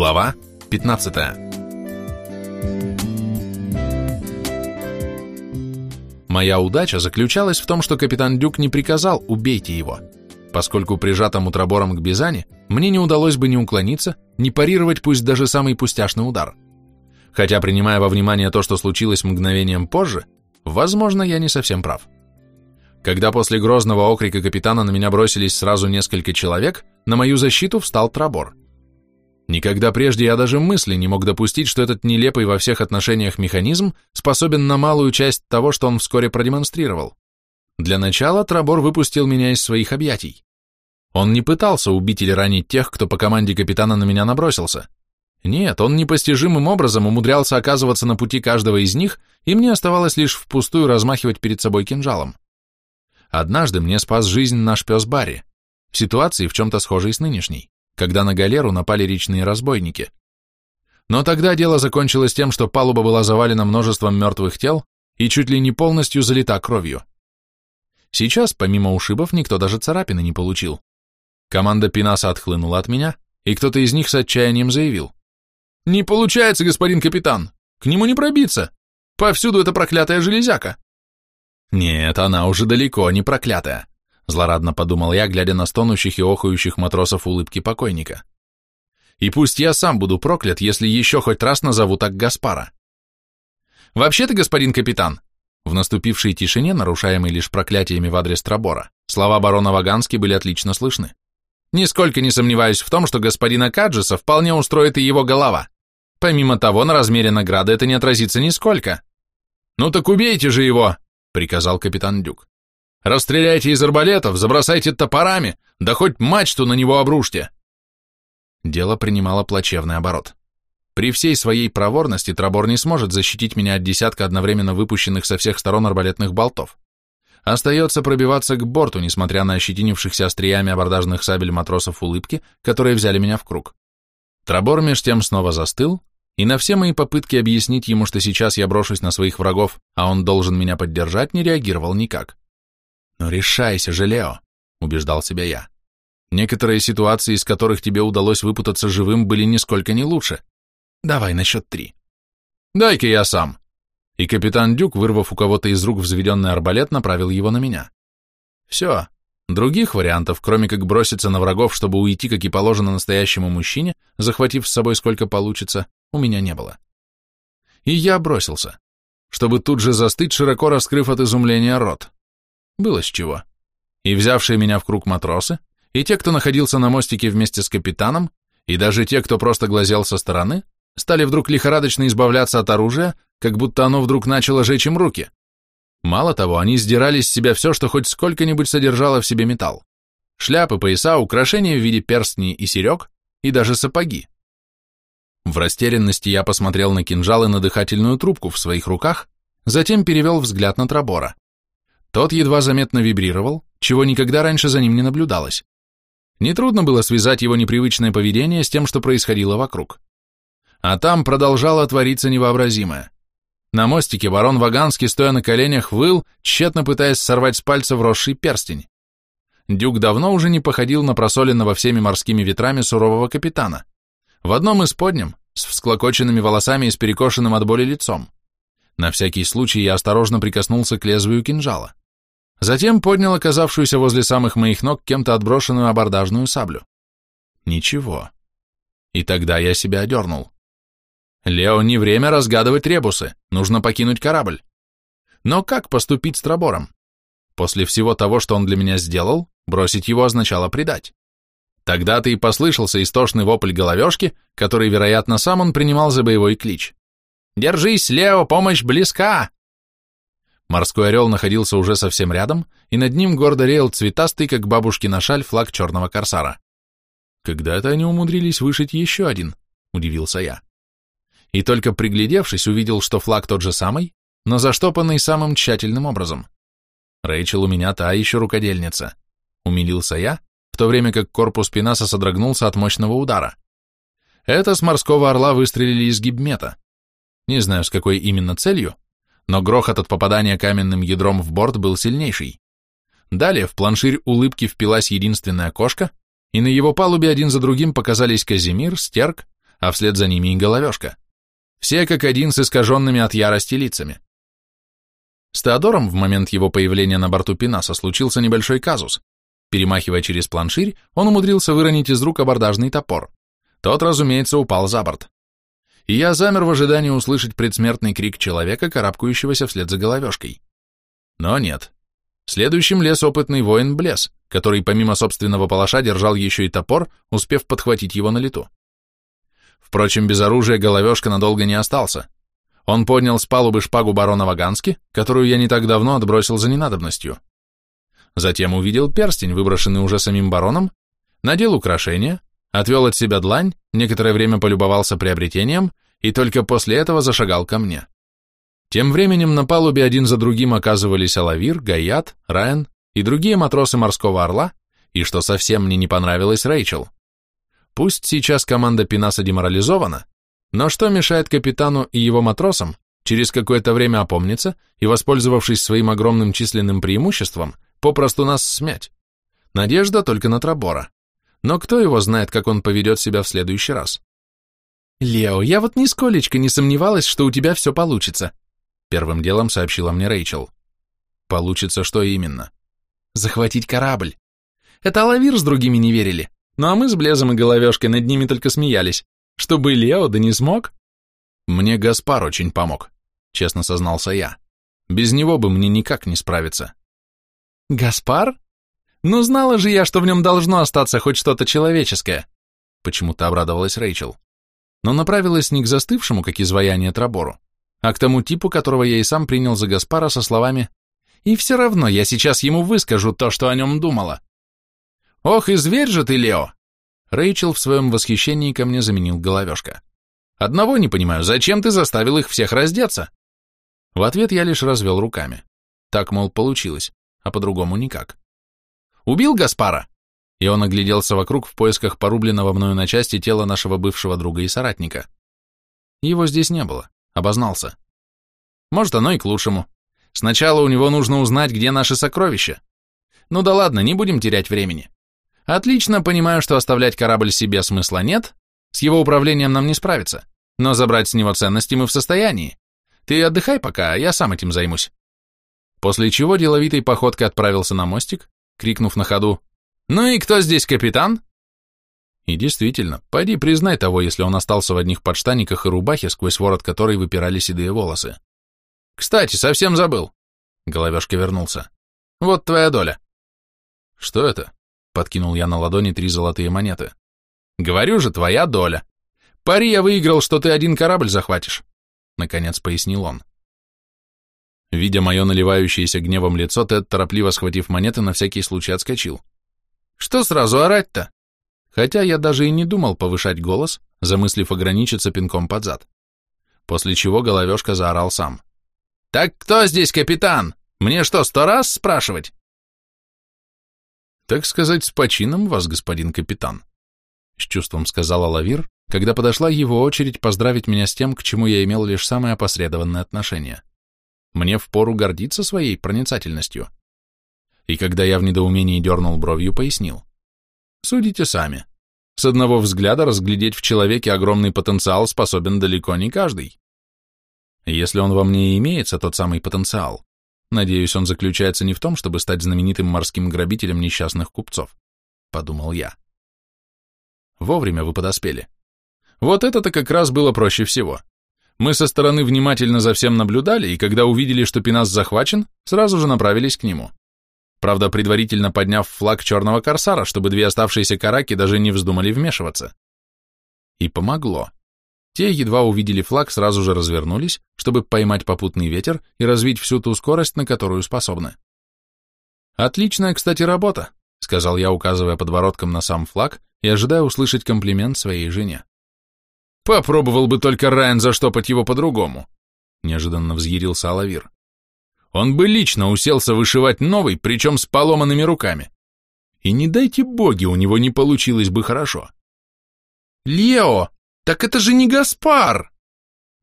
Глава 15 Моя удача заключалась в том, что капитан Дюк не приказал «убейте его», поскольку прижатому тробором к Бизани мне не удалось бы ни уклониться, ни парировать пусть даже самый пустяшный удар. Хотя, принимая во внимание то, что случилось мгновением позже, возможно, я не совсем прав. Когда после грозного окрика капитана на меня бросились сразу несколько человек, на мою защиту встал Трабор. Никогда прежде я даже мысли не мог допустить, что этот нелепый во всех отношениях механизм способен на малую часть того, что он вскоре продемонстрировал. Для начала Трабор выпустил меня из своих объятий. Он не пытался убить или ранить тех, кто по команде капитана на меня набросился. Нет, он непостижимым образом умудрялся оказываться на пути каждого из них, и мне оставалось лишь впустую размахивать перед собой кинжалом. Однажды мне спас жизнь наш пес Барри, в ситуации в чем-то схожей с нынешней, когда на галеру напали речные разбойники. Но тогда дело закончилось тем, что палуба была завалена множеством мертвых тел и чуть ли не полностью залита кровью. Сейчас, помимо ушибов, никто даже царапины не получил. Команда Пинаса отхлынула от меня, и кто-то из них с отчаянием заявил. «Не получается, господин капитан! К нему не пробиться! Повсюду эта проклятая железяка!» Нет, она уже далеко не проклятая, злорадно подумал я, глядя на стонущих и охающих матросов улыбки покойника. И пусть я сам буду проклят, если еще хоть раз назову так Гаспара. Вообще-то, господин капитан, в наступившей тишине, нарушаемой лишь проклятиями в адрес Трабора, слова барона Вагански были отлично слышны. Нисколько не сомневаюсь в том, что господина Каджиса вполне устроит и его голова. Помимо того, на размере награды это не отразится нисколько. Ну так убейте же его, — приказал капитан Дюк. «Расстреляйте из арбалетов, забросайте топорами, да хоть мачту на него обрушьте!» Дело принимало плачевный оборот. При всей своей проворности Трабор не сможет защитить меня от десятка одновременно выпущенных со всех сторон арбалетных болтов. Остается пробиваться к борту, несмотря на ощетинившихся остриями абордажных сабель матросов улыбки, которые взяли меня в круг. Трабор меж тем снова застыл, и на все мои попытки объяснить ему, что сейчас я брошусь на своих врагов, а он должен меня поддержать, не реагировал никак. «Но решайся же, Лео», — убеждал себя я. «Некоторые ситуации, из которых тебе удалось выпутаться живым, были нисколько не лучше. Давай на счет три». «Дай-ка я сам». И капитан Дюк, вырвав у кого-то из рук взведенный арбалет, направил его на меня. «Все, Других вариантов, кроме как броситься на врагов, чтобы уйти, как и положено настоящему мужчине, захватив с собой сколько получится, у меня не было. И я бросился, чтобы тут же застыть, широко раскрыв от изумления рот. Было с чего. И взявшие меня в круг матросы, и те, кто находился на мостике вместе с капитаном, и даже те, кто просто глазел со стороны, стали вдруг лихорадочно избавляться от оружия, как будто оно вдруг начало жечь им руки. Мало того, они сдирали с себя все, что хоть сколько-нибудь содержало в себе металл. Шляпы, пояса, украшения в виде перстней и серег, и даже сапоги. В растерянности я посмотрел на кинжал и на дыхательную трубку в своих руках, затем перевел взгляд на Трабора. Тот едва заметно вибрировал, чего никогда раньше за ним не наблюдалось. Нетрудно было связать его непривычное поведение с тем, что происходило вокруг. А там продолжало твориться невообразимое. На мостике барон Ваганский, стоя на коленях, выл, тщетно пытаясь сорвать с пальца вросший перстень. Дюк давно уже не походил на просоленного всеми морскими ветрами сурового капитана. В одном из подням, с всклокоченными волосами и с перекошенным от боли лицом. На всякий случай я осторожно прикоснулся к лезвию кинжала. Затем поднял оказавшуюся возле самых моих ног кем-то отброшенную абордажную саблю. Ничего. И тогда я себя одернул. Лео, не время разгадывать ребусы, нужно покинуть корабль. Но как поступить с Трабором? После всего того, что он для меня сделал, бросить его означало предать. Тогда-то и послышался истошный вопль головешки, который, вероятно, сам он принимал за боевой клич. «Держись, Лео, помощь близка!» Морской орел находился уже совсем рядом, и над ним гордо реял цветастый, как бабушкина шаль, флаг черного корсара. «Когда это они умудрились вышить еще один?» — удивился я. И только приглядевшись, увидел, что флаг тот же самый, но заштопанный самым тщательным образом. Рэйчел у меня та еще рукодельница. Умилился я, в то время как корпус Пинаса содрогнулся от мощного удара. Это с морского орла выстрелили из гибмета. Не знаю, с какой именно целью, но грохот от попадания каменным ядром в борт был сильнейший. Далее в планширь улыбки впилась единственная кошка, и на его палубе один за другим показались Казимир, Стерк, а вслед за ними и головешка. Все как один с искаженными от ярости лицами. С Теодором в момент его появления на борту Пинаса случился небольшой казус. Перемахивая через планширь, он умудрился выронить из рук абордажный топор. Тот, разумеется, упал за борт. И я замер в ожидании услышать предсмертный крик человека, карабкающегося вслед за головешкой. Но нет. Следующим лез опытный воин Блес, который помимо собственного палаша держал еще и топор, успев подхватить его на лету. Впрочем, без оружия головешка надолго не остался. Он поднял с палубы шпагу барона Вагански, которую я не так давно отбросил за ненадобностью. Затем увидел перстень, выброшенный уже самим бароном, надел украшение, отвел от себя длань, некоторое время полюбовался приобретением и только после этого зашагал ко мне. Тем временем на палубе один за другим оказывались Алавир, Гаят, Райан и другие матросы морского орла, и, что совсем мне не понравилось, Рэйчел. Пусть сейчас команда Пинаса деморализована, но что мешает капитану и его матросам через какое-то время опомниться и, воспользовавшись своим огромным численным преимуществом, попросту нас смять? Надежда только на Трабора. Но кто его знает, как он поведет себя в следующий раз? «Лео, я вот нисколечко не сомневалась, что у тебя все получится», первым делом сообщила мне Рэйчел. «Получится что именно?» «Захватить корабль. Это Алавир с другими не верили, ну а мы с Блезом и Головешкой над ними только смеялись. Чтобы Лео да не смог?» «Мне Гаспар очень помог», честно сознался я. «Без него бы мне никак не справиться». «Гаспар? Ну знала же я, что в нем должно остаться хоть что-то человеческое», почему-то обрадовалась Рэйчел. Но направилась не к застывшему, как изваяние Трабору, а к тому типу, которого я и сам принял за Гаспара со словами «И все равно я сейчас ему выскажу то, что о нем думала». «Ох, и зверь же ты, Лео!» Рэйчел в своем восхищении ко мне заменил головешка. «Одного не понимаю, зачем ты заставил их всех раздеться?» В ответ я лишь развел руками. Так, мол, получилось, а по-другому никак. «Убил Гаспара?» И он огляделся вокруг в поисках порубленного мною на части тела нашего бывшего друга и соратника. Его здесь не было, обознался. Может, оно и к лучшему. Сначала у него нужно узнать, где наши сокровища. Ну да ладно, не будем терять времени. Отлично понимаю, что оставлять корабль себе смысла нет, с его управлением нам не справиться, но забрать с него ценности мы в состоянии. Ты отдыхай пока, а я сам этим займусь. После чего деловитой походкой отправился на мостик, крикнув на ходу «Ну и кто здесь капитан?» И действительно, пойди признай того, если он остался в одних подштаниках и рубахе, сквозь ворот которой выпирали седые волосы. «Кстати, совсем забыл!» Головешка вернулся. «Вот твоя доля». «Что это?» Подкинул я на ладони три золотые монеты. Говорю же, твоя доля. Пари я выиграл, что ты один корабль захватишь. Наконец пояснил он. Видя мое наливающееся гневом лицо, Тед, торопливо схватив монеты, на всякий случай отскочил. Что сразу орать-то? Хотя я даже и не думал повышать голос, замыслив ограничиться пинком под зад. После чего головешка заорал сам. «Так кто здесь капитан? Мне что, сто раз спрашивать?» «Так сказать, с почином вас, господин капитан», — с чувством сказала Лавир, когда подошла его очередь поздравить меня с тем, к чему я имел лишь самое опосредованное отношение. Мне впору гордиться своей проницательностью. И когда я в недоумении дернул бровью, пояснил. Судите сами. С одного взгляда разглядеть в человеке огромный потенциал способен далеко не каждый. Если он во мне и имеется, тот самый потенциал, Надеюсь, он заключается не в том, чтобы стать знаменитым морским грабителем несчастных купцов, подумал я. Вовремя вы подоспели. Вот это-то как раз было проще всего. Мы со стороны внимательно за всем наблюдали, и когда увидели, что Пинас захвачен, сразу же направились к нему. Правда, предварительно подняв флаг черного корсара, чтобы две оставшиеся караки даже не вздумали вмешиваться. И помогло. Те едва увидели флаг, сразу же развернулись, чтобы поймать попутный ветер и развить всю ту скорость, на которую способны. «Отличная, кстати, работа», — сказал я, указывая подбородком на сам флаг и ожидая услышать комплимент своей жене. «Попробовал бы только Райан заштопать его по-другому», — неожиданно взъярился Алавир. «Он бы лично уселся вышивать новый, причем с поломанными руками. И не дайте боги, у него не получилось бы хорошо». «Лео!» «Так это же не Гаспар!»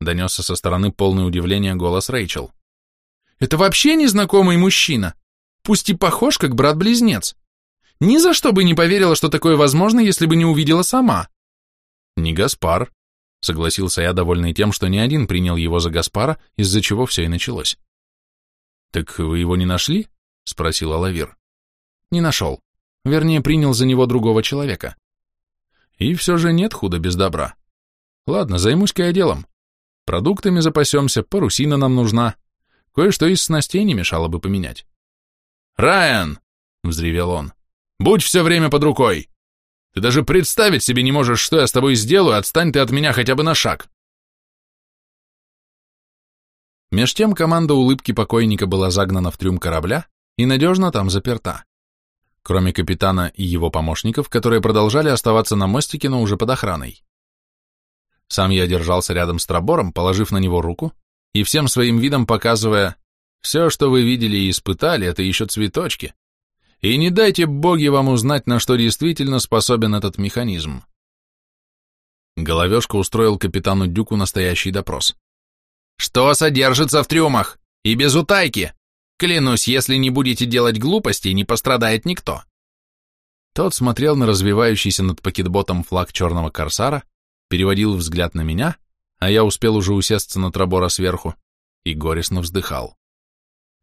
Донесся со стороны полное удивления голос Рэйчел. «Это вообще незнакомый мужчина, пусть и похож, как брат-близнец. Ни за что бы не поверила, что такое возможно, если бы не увидела сама». «Не Гаспар», согласился я, довольный тем, что не один принял его за Гаспара, из-за чего все и началось. Так вы его не нашли? спросил Алавир. Не нашел. Вернее, принял за него другого человека. И все же нет худа без добра. Ладно, займусь-ка я делом. Продуктами запасемся, парусина нам нужна. Кое-что из снастей не мешало бы поменять. «Райан!» — взревел он. «Будь все время под рукой! Ты даже представить себе не можешь, что я с тобой сделаю, отстань ты от меня хотя бы на шаг!» Меж тем команда улыбки покойника была загнана в трюм корабля и надежно там заперта. Кроме капитана и его помощников, которые продолжали оставаться на мостике, но уже под охраной. Сам я держался рядом с Трабором, положив на него руку и всем своим видом показывая, все, что вы видели и испытали, это еще цветочки. И не дайте боги вам узнать, на что действительно способен этот механизм. Головешка устроил капитану Дюку настоящий допрос. «Что содержится в трюмах? И без утайки? Клянусь, если не будете делать глупостей, не пострадает никто». Тот смотрел на развивающийся над пакетботом флаг черного корсара, переводил взгляд на меня, а я успел уже усесться на трабора сверху, и горестно вздыхал.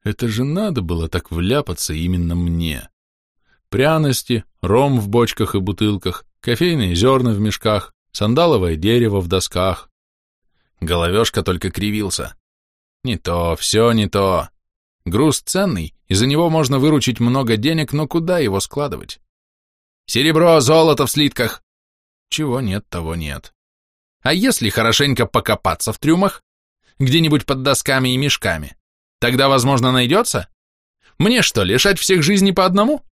Это же надо было так вляпаться именно мне. Пряности, ром в бочках и бутылках, кофейные зерна в мешках, сандаловое дерево в досках. Головешка только кривился. Не то, все не то. Груз ценный, и за него можно выручить много денег, но куда его складывать? Серебро, золото в слитках. Чего нет, того нет. А если хорошенько покопаться в трюмах? Где-нибудь под досками и мешками? Тогда, возможно, найдется? Мне что, лишать всех жизни по одному?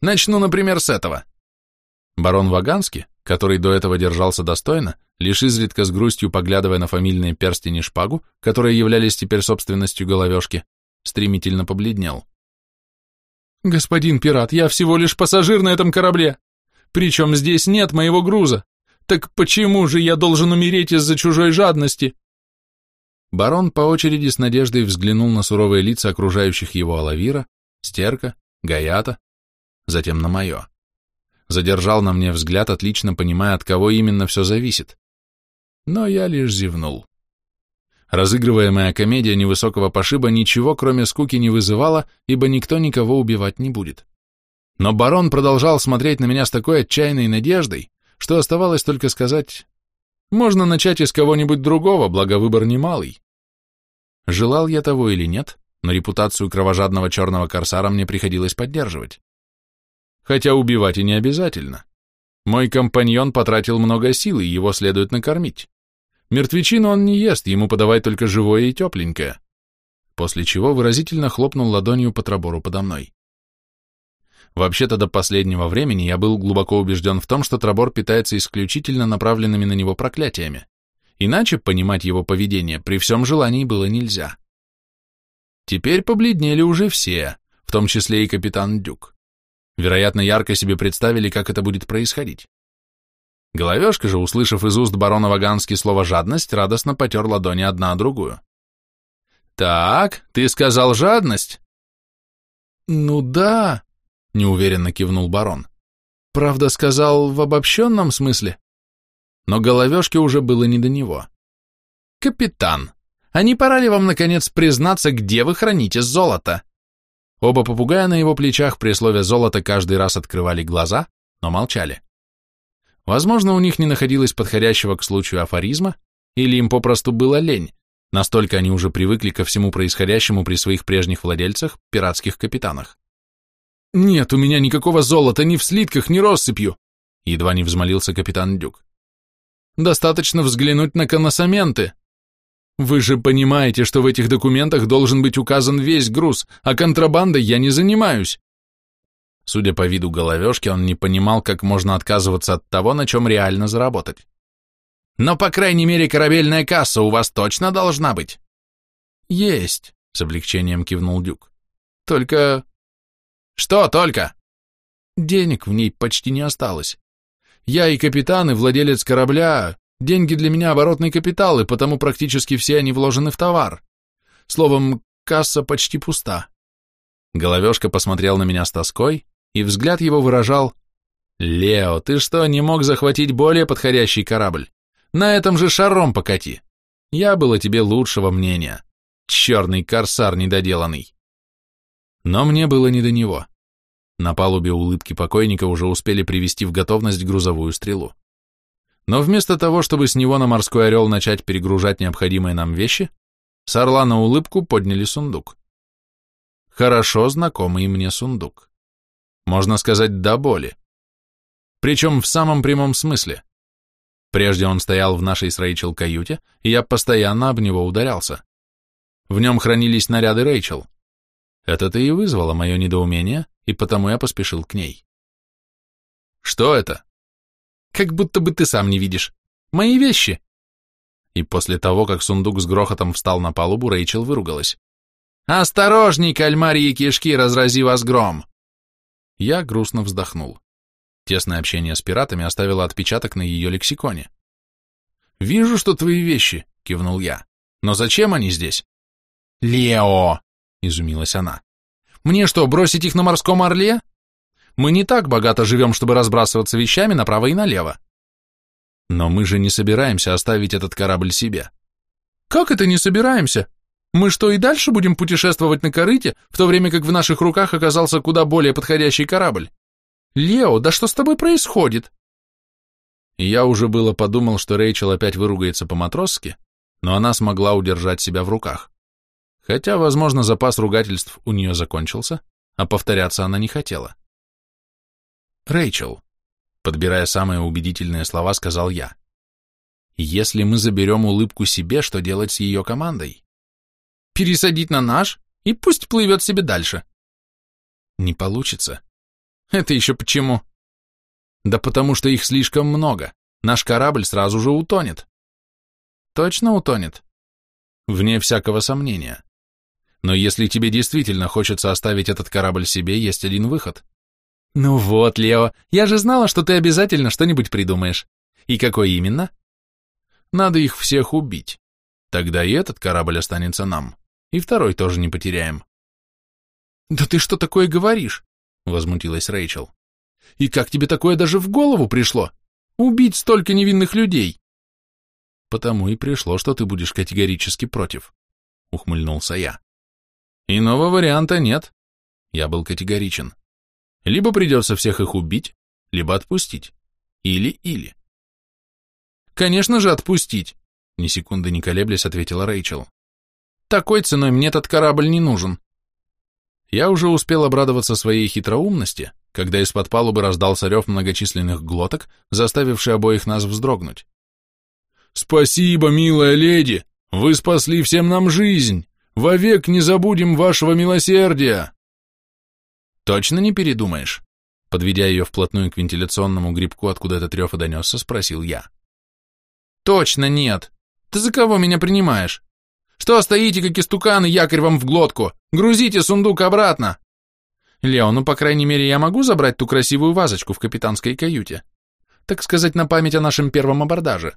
Начну, например, с этого. Барон Ваганский, который до этого держался достойно, лишь изредка с грустью поглядывая на фамильные перстень и шпагу, которые являлись теперь собственностью головешки, стремительно побледнел. «Господин пират, я всего лишь пассажир на этом корабле. Причем здесь нет моего груза. Так почему же я должен умереть из-за чужой жадности? Барон по очереди с надеждой взглянул на суровые лица окружающих его Алавира, Стерка, Гаята, затем на мое. Задержал на мне взгляд, отлично понимая, от кого именно все зависит. Но я лишь зевнул. Разыгрываемая комедия невысокого пошиба ничего, кроме скуки, не вызывала, ибо никто никого убивать не будет. Но барон продолжал смотреть на меня с такой отчаянной надеждой, что оставалось только сказать, можно начать из кого-нибудь другого, благо выбор немалый. Желал я того или нет, но репутацию кровожадного черного корсара мне приходилось поддерживать. Хотя убивать и не обязательно. Мой компаньон потратил много сил, и его следует накормить. Мертвечину он не ест, ему подавай только живое и тепленькое. После чего выразительно хлопнул ладонью по трабору подо мной. Вообще-то до последнего времени я был глубоко убежден в том, что Трабор питается исключительно направленными на него проклятиями. Иначе понимать его поведение при всем желании было нельзя. Теперь побледнели уже все, в том числе и капитан Дюк. Вероятно, ярко себе представили, как это будет происходить. Головешка же, услышав из уст барона Вагански слово «жадность», радостно потер ладони одна о другую. «Так, ты сказал жадность?» «Ну да», — неуверенно кивнул барон. «Правда, сказал в обобщенном смысле?» Но головешке уже было не до него. «Капитан, а не пора ли вам, наконец, признаться, где вы храните золото?» Оба попугая на его плечах при слове «золото» каждый раз открывали глаза, но молчали. Возможно, у них не находилось подходящего к случаю афоризма, или им попросту было лень, настолько они уже привыкли ко всему происходящему при своих прежних владельцах, пиратских капитанах. «Нет у меня никакого золота ни в слитках, ни россыпью!» Едва не взмолился капитан Дюк. «Достаточно взглянуть на коносаменты. Вы же понимаете, что в этих документах должен быть указан весь груз, а контрабандой я не занимаюсь». Судя по виду головешки, он не понимал, как можно отказываться от того, на чем реально заработать. «Но, по крайней мере, корабельная касса у вас точно должна быть?» «Есть», — с облегчением кивнул Дюк. «Только что только? Денег в ней почти не осталось. Я и капитан, и владелец корабля, деньги для меня оборотный капитал, и потому практически все они вложены в товар. Словом, касса почти пуста. Головешка посмотрел на меня с тоской, и взгляд его выражал «Лео, ты что, не мог захватить более подходящий корабль? На этом же шаром покати. Я был о тебе лучшего мнения. Черный корсар недоделанный. Но мне было не до него. На палубе улыбки покойника уже успели привести в готовность грузовую стрелу. Но вместо того, чтобы с него на морской орел начать перегружать необходимые нам вещи, с орла на улыбку подняли сундук. Хорошо знакомый мне сундук. Можно сказать, до боли. Причем в самом прямом смысле. Прежде он стоял в нашей с Рэйчел каюте, и я постоянно об него ударялся. В нем хранились наряды Рэйчел. Это-то и вызвало мое недоумение, и потому я поспешил к ней. «Что это?» «Как будто бы ты сам не видишь. Мои вещи!» И после того, как сундук с грохотом встал на палубу, Рэйчел выругалась. «Осторожней, кальмарьи кишки, разрази вас гром!» Я грустно вздохнул. Тесное общение с пиратами оставило отпечаток на ее лексиконе. «Вижу, что твои вещи», — кивнул я. «Но зачем они здесь?» «Лео!» — изумилась она. Мне что, бросить их на морском орле? Мы не так богато живем, чтобы разбрасываться вещами направо и налево. Но мы же не собираемся оставить этот корабль себе. Как это не собираемся? Мы что, и дальше будем путешествовать на корыте, в то время как в наших руках оказался куда более подходящий корабль? Лео, да что с тобой происходит? Я уже было подумал, что Рэйчел опять выругается по-матросски, но она смогла удержать себя в руках. Хотя, возможно, запас ругательств у нее закончился, а повторяться она не хотела. «Рэйчел», подбирая самые убедительные слова, сказал я, «если мы заберем улыбку себе, что делать с ее командой?» «Пересадить на наш, и пусть плывет себе дальше». «Не получится». «Это еще почему?» «Да потому что их слишком много. Наш корабль сразу же утонет». «Точно утонет?» «Вне всякого сомнения. Но если тебе действительно хочется оставить этот корабль себе, есть один выход. Ну вот, Лео, я же знала, что ты обязательно что-нибудь придумаешь. И какой именно? Надо их всех убить. Тогда и этот корабль останется нам, и второй тоже не потеряем. Да ты что такое говоришь? Возмутилась Рэйчел. И как тебе такое даже в голову пришло? Убить столько невинных людей? Потому и пришло, что ты будешь категорически против, ухмыльнулся я. Иного варианта нет. Я был категоричен. Либо придется всех их убить, либо отпустить. Или-или. Конечно же отпустить, ни секунды не колеблясь, ответила Рэйчел. Такой ценой мне этот корабль не нужен. Я уже успел обрадоваться своей хитроумности, когда из-под палубы раздался рев многочисленных глоток, заставивший обоих нас вздрогнуть. «Спасибо, милая леди! Вы спасли всем нам жизнь!» Вовек не забудем вашего милосердия!» «Точно не передумаешь?» Подведя ее вплотную к вентиляционному грибку, откуда этот рев и донесся, спросил я. «Точно нет! Ты за кого меня принимаешь? Что стоите, как истуканы, якорь вам в глотку? Грузите сундук обратно!» «Лео, ну, по крайней мере, я могу забрать ту красивую вазочку в капитанской каюте? Так сказать, на память о нашем первом абордаже?»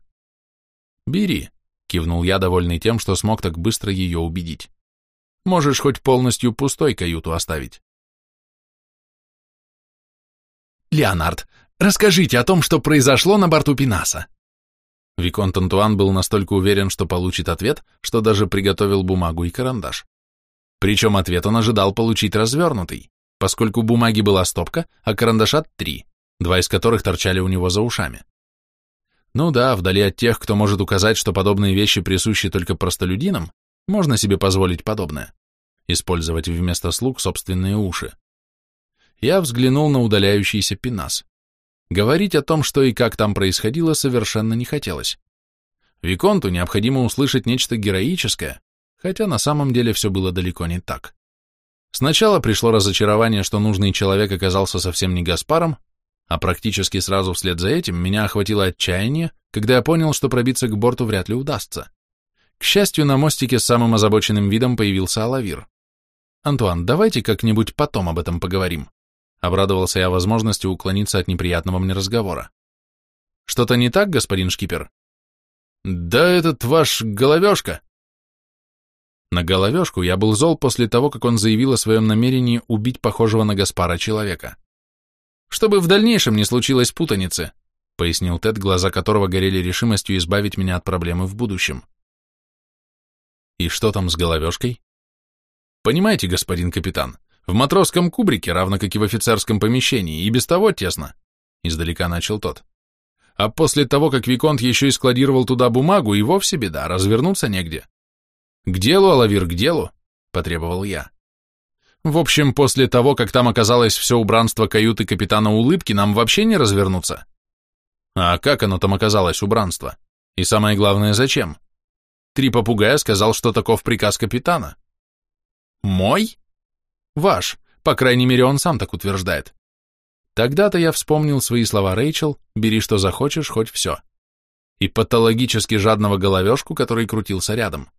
«Бери», кивнул я, довольный тем, что смог так быстро ее убедить. Можешь хоть полностью пустой каюту оставить. Леонард, расскажите о том, что произошло на борту Пинаса. Виконт Антуан был настолько уверен, что получит ответ, что даже приготовил бумагу и карандаш. Причем ответ он ожидал получить развернутый, поскольку бумаги была стопка, а карандаша три, два из которых торчали у него за ушами. Ну да, вдали от тех, кто может указать, что подобные вещи присущи только простолюдинам, можно себе позволить подобное. Использовать вместо слуг собственные уши. Я взглянул на удаляющийся пенас. Говорить о том, что и как там происходило, совершенно не хотелось. Виконту необходимо услышать нечто героическое, хотя на самом деле все было далеко не так. Сначала пришло разочарование, что нужный человек оказался совсем не Гаспаром, а практически сразу вслед за этим меня охватило отчаяние, когда я понял, что пробиться к борту вряд ли удастся. К счастью, на мостике с самым озабоченным видом появился Алавир. «Антуан, давайте как-нибудь потом об этом поговорим», обрадовался я возможности уклониться от неприятного мне разговора. «Что-то не так, господин шкипер?» «Да этот ваш головешка!» На головешку я был зол после того, как он заявил о своем намерении убить похожего на Гаспара человека чтобы в дальнейшем не случилось путаницы. пояснил Тед, глаза которого горели решимостью избавить меня от проблемы в будущем. И что там с головешкой? Понимаете, господин капитан, в матросском кубрике, равно как и в офицерском помещении, и без того тесно, издалека начал тот. А после того, как Виконт еще и складировал туда бумагу, и вовсе беда, развернуться негде. К делу, Алавир, к делу, потребовал я. В общем, после того, как там оказалось все убранство каюты капитана Улыбки, нам вообще не развернуться. А как оно там оказалось, убранство? И самое главное, зачем? Три попугая сказал, что таков приказ капитана. Мой? Ваш. По крайней мере, он сам так утверждает. Тогда-то я вспомнил свои слова Рэйчел «бери что захочешь, хоть все» и патологически жадного головешку, который крутился рядом.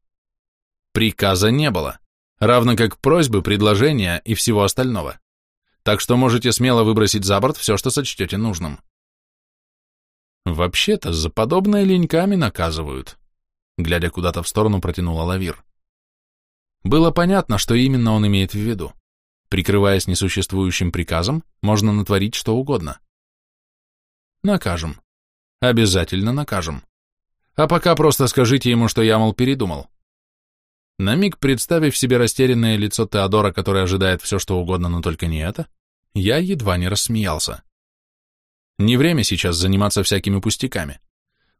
Приказа не было, равно как просьбы, предложения и всего остального. Так что можете смело выбросить за борт все, что сочтете нужным. Вообще-то за подобное леньками наказывают, глядя куда-то в сторону протянула Лавир. Было понятно, что именно он имеет в виду. Прикрываясь несуществующим приказом, можно натворить что угодно. Накажем. Обязательно накажем. А пока просто скажите ему, что я, мол, передумал. На миг представив себе растерянное лицо Теодора, который ожидает все, что угодно, но только не это, я едва не рассмеялся. Не время сейчас заниматься всякими пустяками.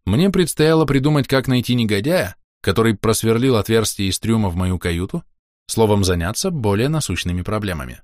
Мне предстояло придумать, как найти негодяя, который просверлил отверстие из трюма в мою каюту Словом, заняться более насущными проблемами.